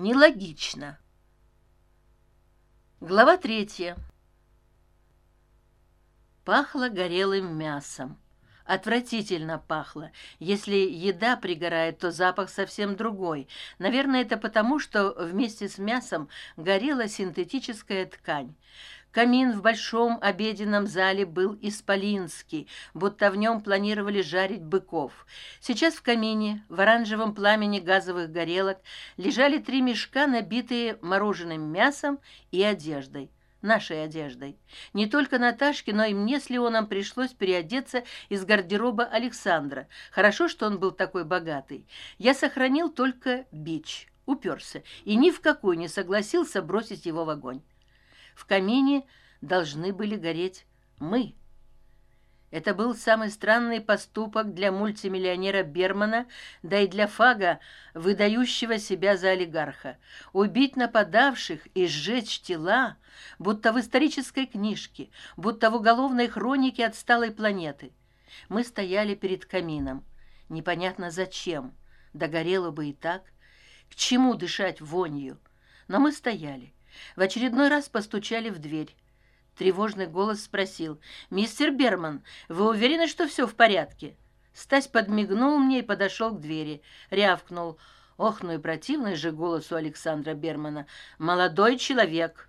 нелогично. Глава третья. Пахло горелым мясом. Отвратительно пахло. Если еда пригорает то запах совсем другой. Наверное это потому что вместе с мясом горела синтетическая ткань камин в большом обеденном зале был исполинский будто в нем планировали жарить быков. Сейчас в камине в оранжевом пламени газовых горелок лежали три мешка набитые мороженым мясом и одеждой нашей одеждой. Не только наташке но и мне с леоном пришлось переодеться из гардероба александра. Хорошо что он был такой богатый. Я сохранил только бич уперся и ни в какую не согласился бросить его в огонь в камине должны были гореть мы. Это был самый странный поступок для мультимиллионера бермана да и для фага выдающего себя за олигарха. Убить нападавших и сжечь тела будто в исторической книжке будто в уголовной хронике отсталой планеты. Мы стояли перед камином. Непонятно зачем догорело бы и так. К чему дышать вонью? Но мы стояли в очередной раз постучали в дверь. Тревожный голос спросил мистер берман вы уверены что все в порядке? Стась подмигнул мне и подошел к двери. Рявкнул. Ох ну и противный же голос у александра бермана. Молодой человек.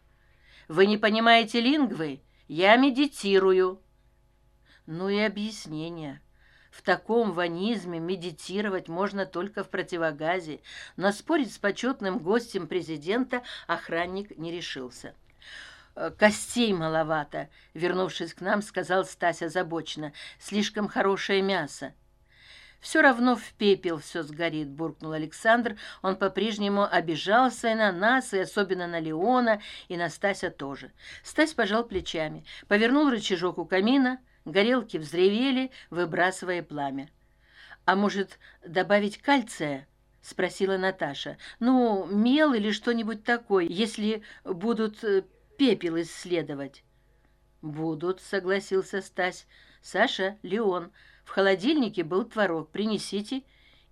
Вы не понимаете лингвы? Я медитирую ну и объяснение в таком ванизме медитировать можно только в противогазе. Но спорить с почетным гостем президента охранник не решился. Э, костей маловато вернувшись к нам сказал стася озабоченно. Слишком хорошее мясо все равно в пепел все сгорит буркнул александр. Он по прежнему обижался и на нас и особенно на леона и на стася тоже. Стась пожал плечами повернул рычажок у камина горелки взревели выбрасывая пламя а может добавить кальция спросила наташа ну мел или что нибудь такое если будут э, пепел исследовать будут согласился стась саша леон в холодильнике был творог. Принесите.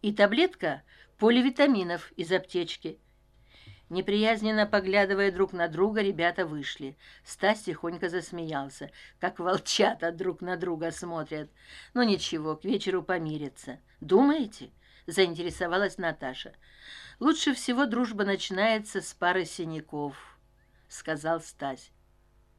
И таблетка поливитаминов из аптечки неприязненно поглядывая друг на друга ребята вышли. Стась тихонько засмеялся. Как волчата друг на друга смотрят. Ну ничего к вечеру помирятся. Думаете? Заинтересовалась наташа. Лучше всего дружба начинается с пары синяков сказал стась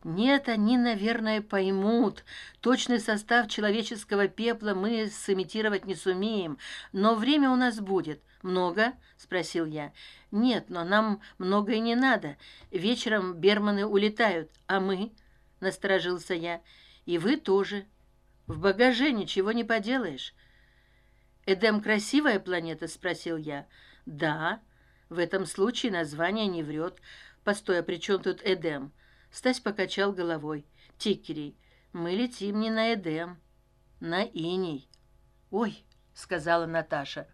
нет они наверное поймут. Точный состав человеческого пепла мы сымитировать не сумеем. Но время у нас будет. Много? Спросил я. Нет но нам много и не надо. Вечером берманы улетают. А мы? Насторожился я. И вы тоже. В багаже ничего не поделаешь. Эдем красивая планета? Спросил я. Да. В этом случае название не врет. Постой а при чем тут эдем стась покачал головой. Тикерей мы летим не на эдем на иней ой сказала наташа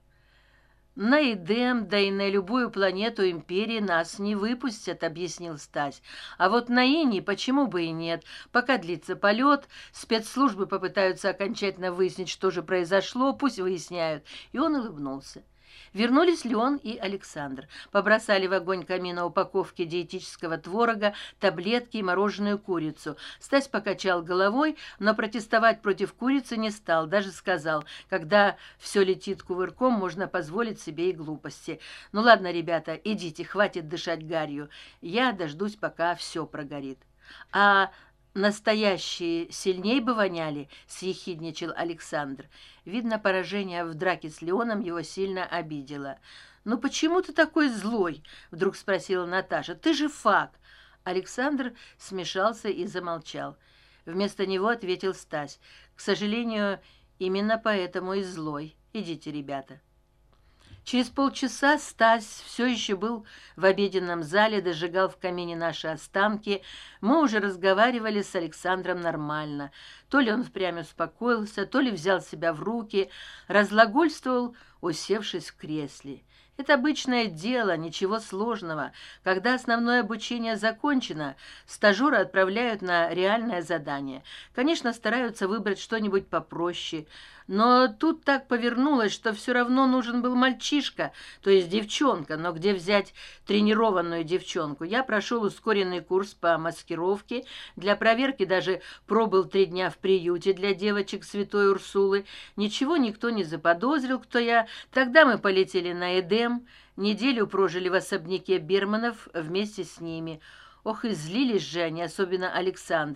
на эдем да и на любую планету империи нас не выпустят объяснил стась. А вот на иней почему бы и нет? Пока длится полет спецслужбы попытаются окончательно выяснить что же произошло пусть выясняют и он улыбнулся вернулись леон и александр. Побросали в огонь камина упаковки диетического творога таблетки и мороженую курицу. Стась покачал головой но протестовать против курицы не стал даже сказал когда все летит кувырком можно позволить себе и глупости ну ладно ребята идите хватит дышать гарью. Я дождусь пока все прогорит а настоящие сильней бы воняли съехидничал александр. Видно поражение в драке с леоном его сильно обидело. Ну почему ты такой злой вдруг спросила наташа. Ты же фак александр смешался и замолчал. Вместо него ответил стась. К сожалению именно поэтому и злой. Идите ребята через полчаса стась все еще был в обеденном зале дожигал в камине наши останки. Мы уже разговаривали с александром нормально то ли он впрямь успокоился то ли взял себя в руки разлагольствовал усевшись в кресле. Это обычное дело ничего сложного. Когда основное обучение закончено стажера отправляют на реальное задание. Конечно стараются выбрать что нибудь попроще. Но тут так повернулось что все равно нужен был мальчишка то есть девчонка. Но где взять тренированную девчонку? Я прошел ускоренный курс по маскировке. Для проверки даже пробыл три дня в приюте для девочек святой урсулы. Ничего никто не заподозрил кто я. Тогда мы полетели на эдем. Неделю прожили в особняке бирманов вместе с ними. Ох и злились же они особенно александр